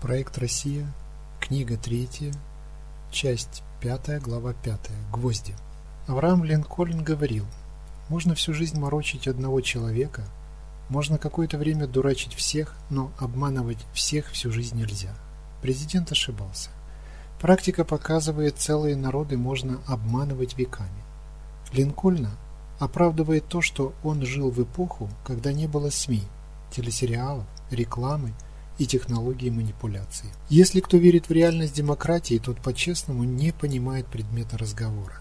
Проект «Россия», книга третья, часть пятая, глава пятая, «Гвозди». Авраам Линкольн говорил, можно всю жизнь морочить одного человека, можно какое-то время дурачить всех, но обманывать всех всю жизнь нельзя. Президент ошибался. Практика показывает, целые народы можно обманывать веками. Линкольна оправдывает то, что он жил в эпоху, когда не было СМИ, телесериалов, рекламы и технологии манипуляции. Если кто верит в реальность демократии, тот по-честному не понимает предмета разговора.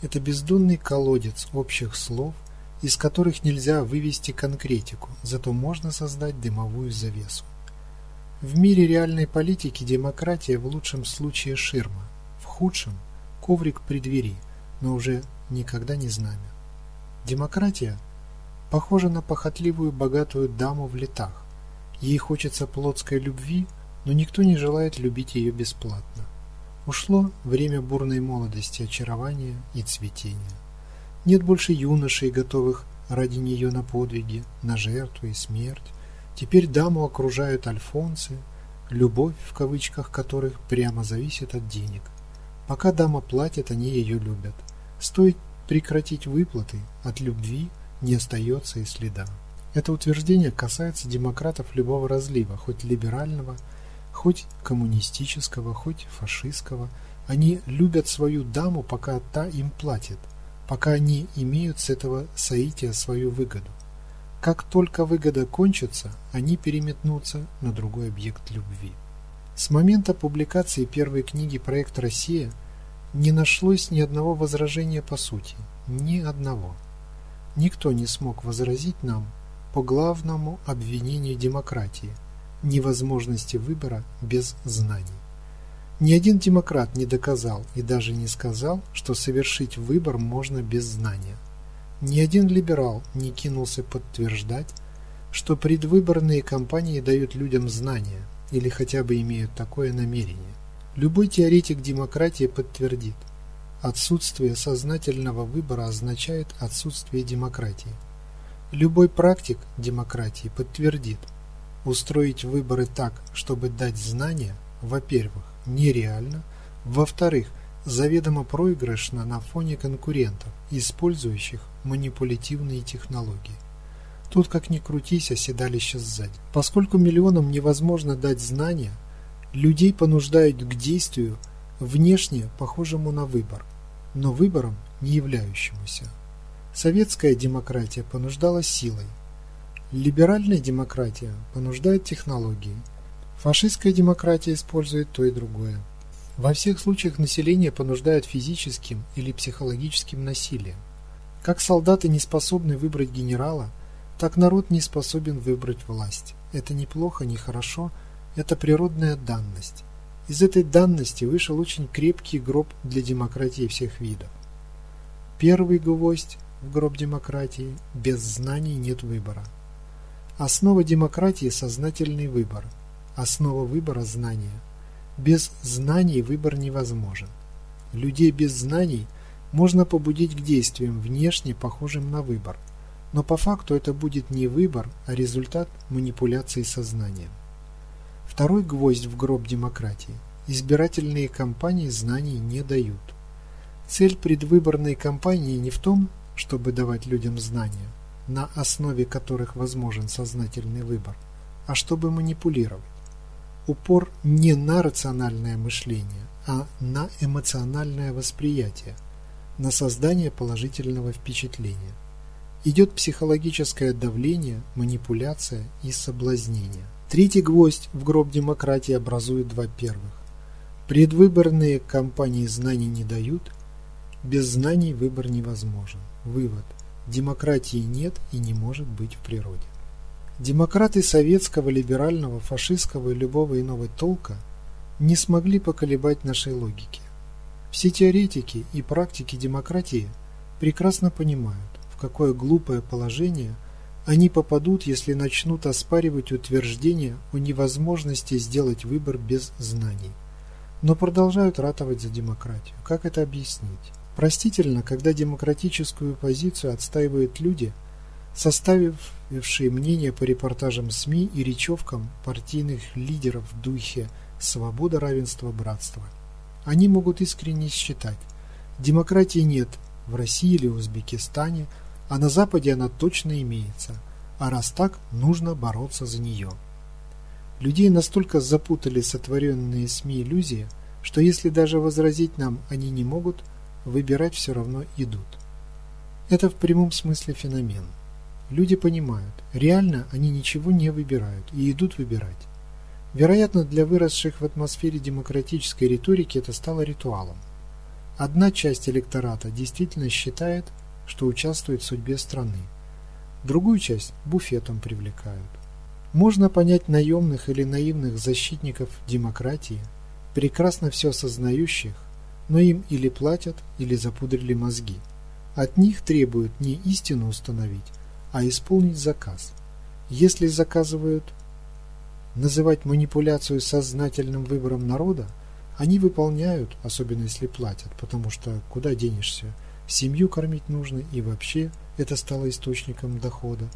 Это бездонный колодец общих слов, из которых нельзя вывести конкретику, зато можно создать дымовую завесу. В мире реальной политики демократия в лучшем случае ширма, в худшем – коврик при двери, но уже никогда не знамя. Демократия похожа на похотливую богатую даму в летах, Ей хочется плотской любви, но никто не желает любить ее бесплатно. Ушло время бурной молодости, очарования и цветения. Нет больше юношей, готовых ради нее на подвиги, на жертву и смерть. Теперь даму окружают альфонсы, любовь в кавычках которых прямо зависит от денег. Пока дама платит, они ее любят. Стоит прекратить выплаты, от любви не остается и следа. Это утверждение касается демократов любого разлива, хоть либерального, хоть коммунистического, хоть фашистского. Они любят свою даму, пока та им платит, пока они имеют с этого соития свою выгоду. Как только выгода кончится, они переметнутся на другой объект любви. С момента публикации первой книги «Проект Россия» не нашлось ни одного возражения по сути, ни одного. Никто не смог возразить нам, по главному обвинению демократии – невозможности выбора без знаний. Ни один демократ не доказал и даже не сказал, что совершить выбор можно без знания. Ни один либерал не кинулся подтверждать, что предвыборные кампании дают людям знания или хотя бы имеют такое намерение. Любой теоретик демократии подтвердит, отсутствие сознательного выбора означает отсутствие демократии. Любой практик демократии подтвердит, устроить выборы так, чтобы дать знания, во-первых, нереально, во-вторых, заведомо проигрышно на фоне конкурентов, использующих манипулятивные технологии. Тут как ни крутись, оседалище сзади. Поскольку миллионам невозможно дать знания, людей понуждают к действию, внешне похожему на выбор, но выбором не являющемуся. Советская демократия понуждала силой. Либеральная демократия понуждает технологией. Фашистская демократия использует то и другое. Во всех случаях население понуждают физическим или психологическим насилием. Как солдаты не способны выбрать генерала, так народ не способен выбрать власть. Это не плохо, не хорошо, это природная данность. Из этой данности вышел очень крепкий гроб для демократии всех видов. Первый гвоздь в гроб демократии, без знаний нет выбора. Основа демократии – сознательный выбор. Основа выбора – знания. Без знаний выбор невозможен. Людей без знаний можно побудить к действиям, внешне похожим на выбор. Но по факту это будет не выбор, а результат манипуляции сознанием. Второй гвоздь в гроб демократии – избирательные кампании знаний не дают. Цель предвыборной кампании не в том, чтобы давать людям знания, на основе которых возможен сознательный выбор, а чтобы манипулировать. Упор не на рациональное мышление, а на эмоциональное восприятие, на создание положительного впечатления. Идет психологическое давление, манипуляция и соблазнение. Третий гвоздь в гроб демократии образует два первых. Предвыборные кампании знаний не дают, без знаний выбор невозможен. Вывод. Демократии нет и не может быть в природе. Демократы советского, либерального, фашистского и любого иного толка не смогли поколебать нашей логики. Все теоретики и практики демократии прекрасно понимают, в какое глупое положение они попадут, если начнут оспаривать утверждение о невозможности сделать выбор без знаний, но продолжают ратовать за демократию. Как это объяснить? Простительно, когда демократическую позицию отстаивают люди, составившие мнение по репортажам СМИ и речевкам партийных лидеров в духе «свобода, равенство, братство». Они могут искренне считать, демократии нет в России или Узбекистане, а на Западе она точно имеется, а раз так, нужно бороться за нее. Людей настолько запутали сотворенные СМИ иллюзии, что если даже возразить нам они не могут, выбирать все равно идут. Это в прямом смысле феномен. Люди понимают, реально они ничего не выбирают и идут выбирать. Вероятно, для выросших в атмосфере демократической риторики это стало ритуалом. Одна часть электората действительно считает, что участвует в судьбе страны. Другую часть буфетом привлекают. Можно понять наемных или наивных защитников демократии, прекрасно все осознающих, но им или платят, или запудрили мозги. От них требуют не истину установить, а исполнить заказ. Если заказывают называть манипуляцию сознательным выбором народа, они выполняют, особенно если платят, потому что куда денешься, семью кормить нужно и вообще это стало источником дохода.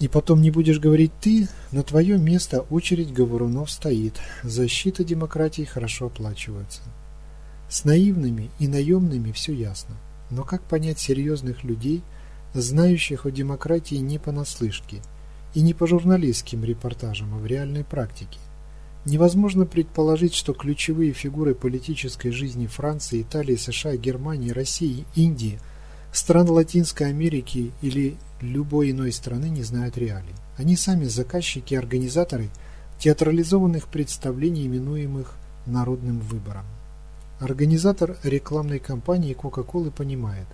И потом не будешь говорить ты, на твое место очередь говорунов стоит. Защита демократии хорошо оплачивается. С наивными и наемными все ясно. Но как понять серьезных людей, знающих о демократии не понаслышке и не по журналистским репортажам, а в реальной практике? Невозможно предположить, что ключевые фигуры политической жизни Франции, Италии, США, Германии, России, Индии, стран Латинской Америки или любой иной страны не знают реалий. Они сами заказчики и организаторы театрализованных представлений, именуемых народным выбором. Организатор рекламной кампании Coca-Cola понимает,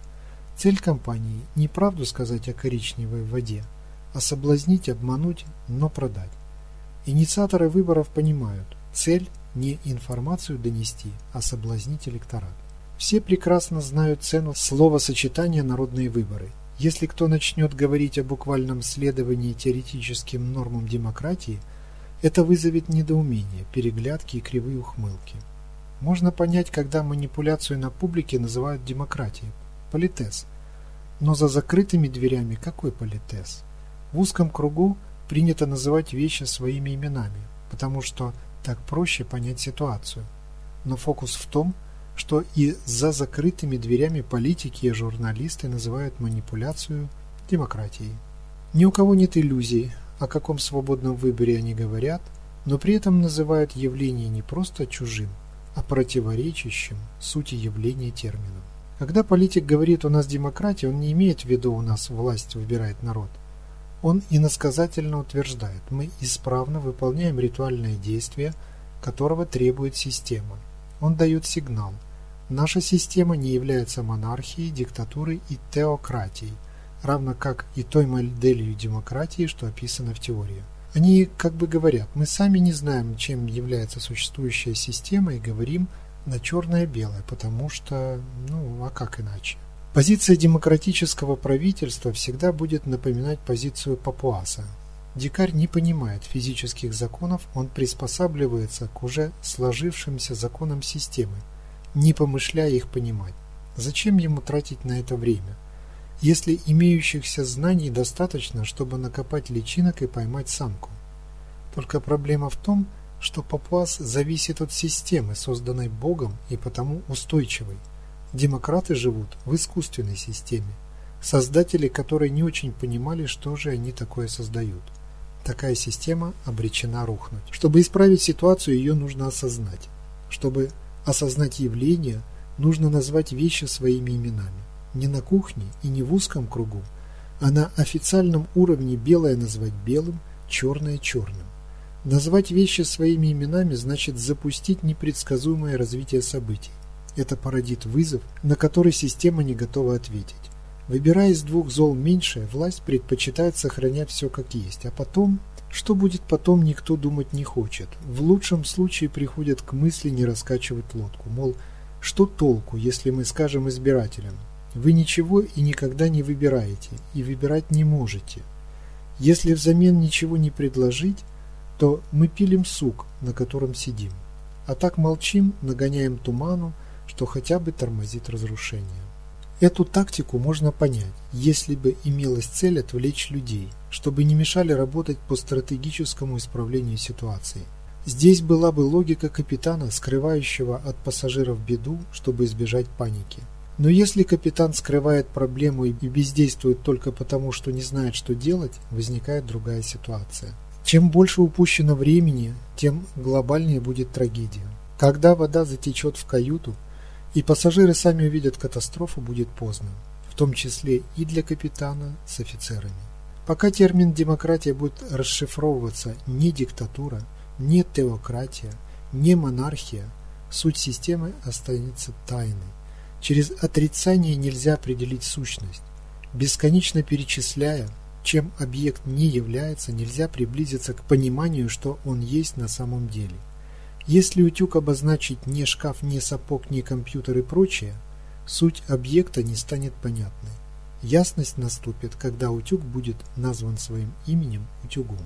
цель кампании не правду сказать о коричневой воде, а соблазнить, обмануть, но продать. Инициаторы выборов понимают, цель не информацию донести, а соблазнить электорат. Все прекрасно знают цену словосочетания «народные выборы», если кто начнет говорить о буквальном следовании теоретическим нормам демократии, это вызовет недоумение, переглядки и кривые ухмылки. Можно понять, когда манипуляцию на публике называют демократией. Политез. Но за закрытыми дверями какой политез? В узком кругу принято называть вещи своими именами, потому что так проще понять ситуацию. Но фокус в том, что и за закрытыми дверями политики и журналисты называют манипуляцию демократией. Ни у кого нет иллюзий, о каком свободном выборе они говорят, но при этом называют явление не просто чужим, а противоречащим сути явления термином. Когда политик говорит «у нас демократия», он не имеет в виду «у нас власть выбирает народ». Он иносказательно утверждает «мы исправно выполняем ритуальное действие, которого требует система». Он дает сигнал – Наша система не является монархией, диктатурой и теократией, равно как и той моделью демократии, что описано в теории. Они как бы говорят, мы сами не знаем, чем является существующая система и говорим на черное-белое, потому что, ну, а как иначе? Позиция демократического правительства всегда будет напоминать позицию папуаса. Дикарь не понимает физических законов, он приспосабливается к уже сложившимся законам системы, не помышляя их понимать. Зачем ему тратить на это время? Если имеющихся знаний достаточно, чтобы накопать личинок и поймать самку. Только проблема в том, что папуас зависит от системы, созданной Богом и потому устойчивой. Демократы живут в искусственной системе, создатели которой не очень понимали, что же они такое создают. Такая система обречена рухнуть. Чтобы исправить ситуацию, ее нужно осознать. Чтобы Осознать явление нужно назвать вещи своими именами. Не на кухне и не в узком кругу, а на официальном уровне белое назвать белым, черное черным. Назвать вещи своими именами значит запустить непредсказуемое развитие событий. Это породит вызов, на который система не готова ответить. Выбирая из двух зол меньшее, власть предпочитает сохранять все как есть, а потом что будет потом, никто думать не хочет. В лучшем случае приходят к мысли не раскачивать лодку. Мол, что толку, если мы скажем избирателям, вы ничего и никогда не выбираете, и выбирать не можете. Если взамен ничего не предложить, то мы пилим сук, на котором сидим. А так молчим, нагоняем туману, что хотя бы тормозит разрушение. Эту тактику можно понять, если бы имелась цель отвлечь людей, чтобы не мешали работать по стратегическому исправлению ситуации. Здесь была бы логика капитана, скрывающего от пассажиров беду, чтобы избежать паники. Но если капитан скрывает проблему и бездействует только потому, что не знает, что делать, возникает другая ситуация. Чем больше упущено времени, тем глобальнее будет трагедия. Когда вода затечет в каюту, и пассажиры сами увидят катастрофу, будет поздно, в том числе и для капитана с офицерами. Пока термин «демократия» будет расшифровываться не диктатура, не теократия, не монархия, суть системы останется тайной. Через отрицание нельзя определить сущность. Бесконечно перечисляя, чем объект не является, нельзя приблизиться к пониманию, что он есть на самом деле. Если утюг обозначить не шкаф, не сапог, не компьютер и прочее, суть объекта не станет понятной. Ясность наступит, когда утюг будет назван своим именем утюгом.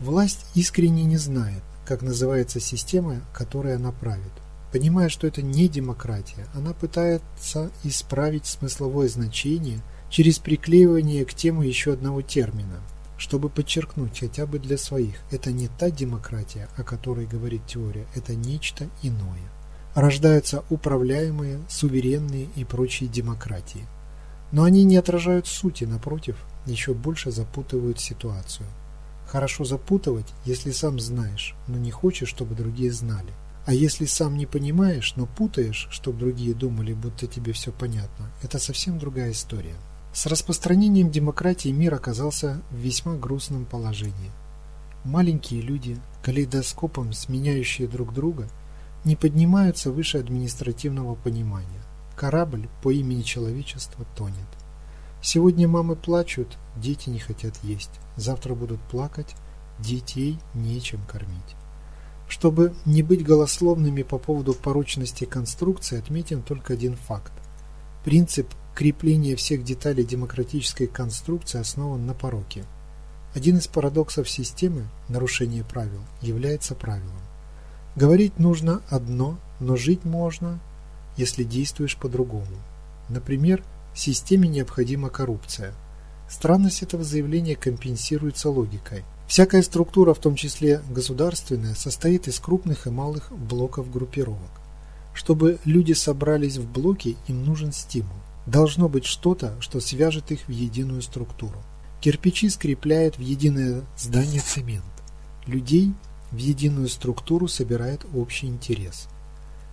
Власть искренне не знает, как называется система, которая она правит. Понимая, что это не демократия, она пытается исправить смысловое значение через приклеивание к тему еще одного термина, чтобы подчеркнуть хотя бы для своих, это не та демократия, о которой говорит теория, это нечто иное. Рождаются управляемые, суверенные и прочие демократии. Но они не отражают сути, напротив, еще больше запутывают ситуацию. Хорошо запутывать, если сам знаешь, но не хочешь, чтобы другие знали. А если сам не понимаешь, но путаешь, чтобы другие думали, будто тебе все понятно, это совсем другая история. С распространением демократии мир оказался в весьма грустном положении. Маленькие люди, калейдоскопом сменяющие друг друга, не поднимаются выше административного понимания. Корабль по имени человечество тонет. Сегодня мамы плачут, дети не хотят есть. Завтра будут плакать, детей нечем кормить. Чтобы не быть голословными по поводу порочности конструкции, отметим только один факт. Принцип крепления всех деталей демократической конструкции основан на пороке. Один из парадоксов системы, нарушение правил, является правилом. Говорить нужно одно, но жить можно, если действуешь по-другому. Например, системе необходима коррупция. Странность этого заявления компенсируется логикой. Всякая структура, в том числе государственная, состоит из крупных и малых блоков группировок. Чтобы люди собрались в блоки, им нужен стимул. Должно быть что-то, что свяжет их в единую структуру. Кирпичи скрепляют в единое здание цемент. Людей в единую структуру собирает общий интерес.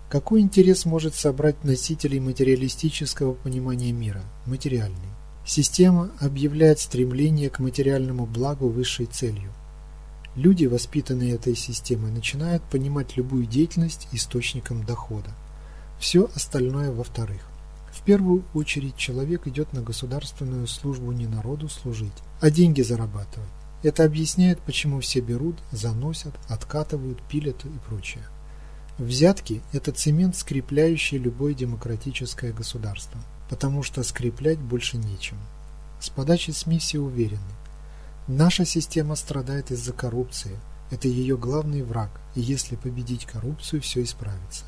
Какой интерес может собрать носителей материалистического понимания мира, материальный? Система объявляет стремление к материальному благу высшей целью. Люди, воспитанные этой системой, начинают понимать любую деятельность источником дохода. Все остальное во-вторых. В первую очередь человек идет на государственную службу не народу служить, а деньги зарабатывать. Это объясняет, почему все берут, заносят, откатывают, пилят и прочее. Взятки – это цемент, скрепляющий любое демократическое государство потому что скреплять больше нечем. С подачи СМИ все уверены. Наша система страдает из-за коррупции. Это ее главный враг, и если победить коррупцию, все исправится.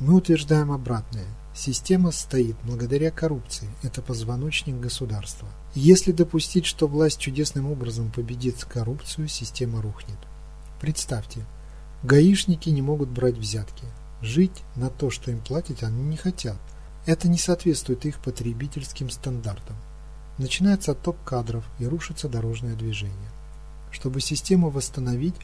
Мы утверждаем обратное. Система стоит благодаря коррупции. Это позвоночник государства. Если допустить, что власть чудесным образом победит коррупцию, система рухнет. Представьте, гаишники не могут брать взятки. Жить на то, что им платят, они не хотят. Это не соответствует их потребительским стандартам. Начинается отток кадров и рушится дорожное движение. Чтобы систему восстановить,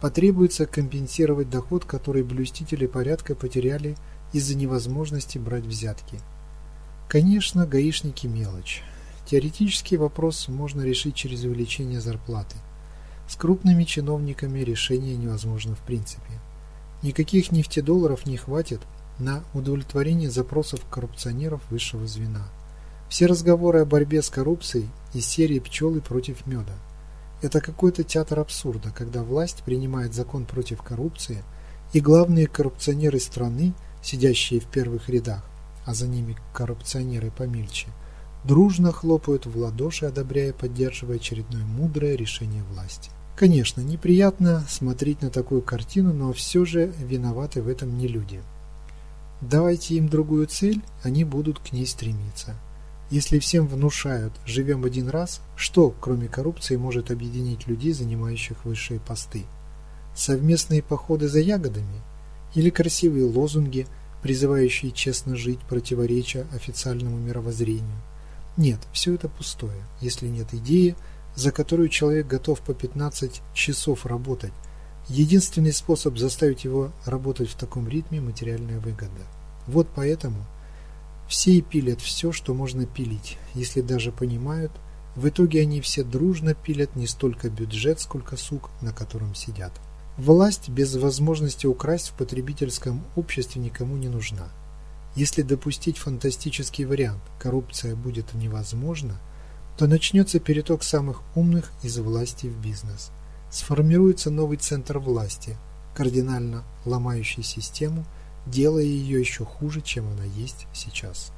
потребуется компенсировать доход, который блюстители порядка потеряли из-за невозможности брать взятки. Конечно, гаишники мелочь. Теоретический вопрос можно решить через увеличение зарплаты. С крупными чиновниками решение невозможно в принципе. Никаких нефтедолларов не хватит, на удовлетворение запросов коррупционеров высшего звена. Все разговоры о борьбе с коррупцией из серии «Пчелы против меда». Это какой-то театр абсурда, когда власть принимает закон против коррупции, и главные коррупционеры страны, сидящие в первых рядах, а за ними коррупционеры помельче, дружно хлопают в ладоши, одобряя и поддерживая очередное мудрое решение власти. Конечно, неприятно смотреть на такую картину, но все же виноваты в этом не люди. Давайте им другую цель, они будут к ней стремиться. Если всем внушают «живем один раз», что, кроме коррупции, может объединить людей, занимающих высшие посты? Совместные походы за ягодами? Или красивые лозунги, призывающие честно жить, противоречия официальному мировоззрению? Нет, все это пустое, если нет идеи, за которую человек готов по 15 часов работать. Единственный способ заставить его работать в таком ритме – материальная выгода. Вот поэтому все и пилят все, что можно пилить, если даже понимают, в итоге они все дружно пилят не столько бюджет, сколько сук, на котором сидят. Власть без возможности украсть в потребительском обществе никому не нужна. Если допустить фантастический вариант, коррупция будет невозможна, то начнется переток самых умных из власти в бизнес. Сформируется новый центр власти, кардинально ломающий систему, делая ее еще хуже, чем она есть сейчас.